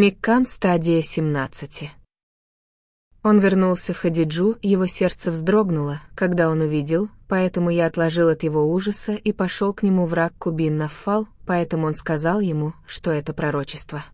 Миккан стадия 17. Он вернулся в Хадиджу, его сердце вздрогнуло, когда он увидел, поэтому я отложил от его ужаса и пошел к нему враг Кубин Нафал, поэтому он сказал ему, что это пророчество.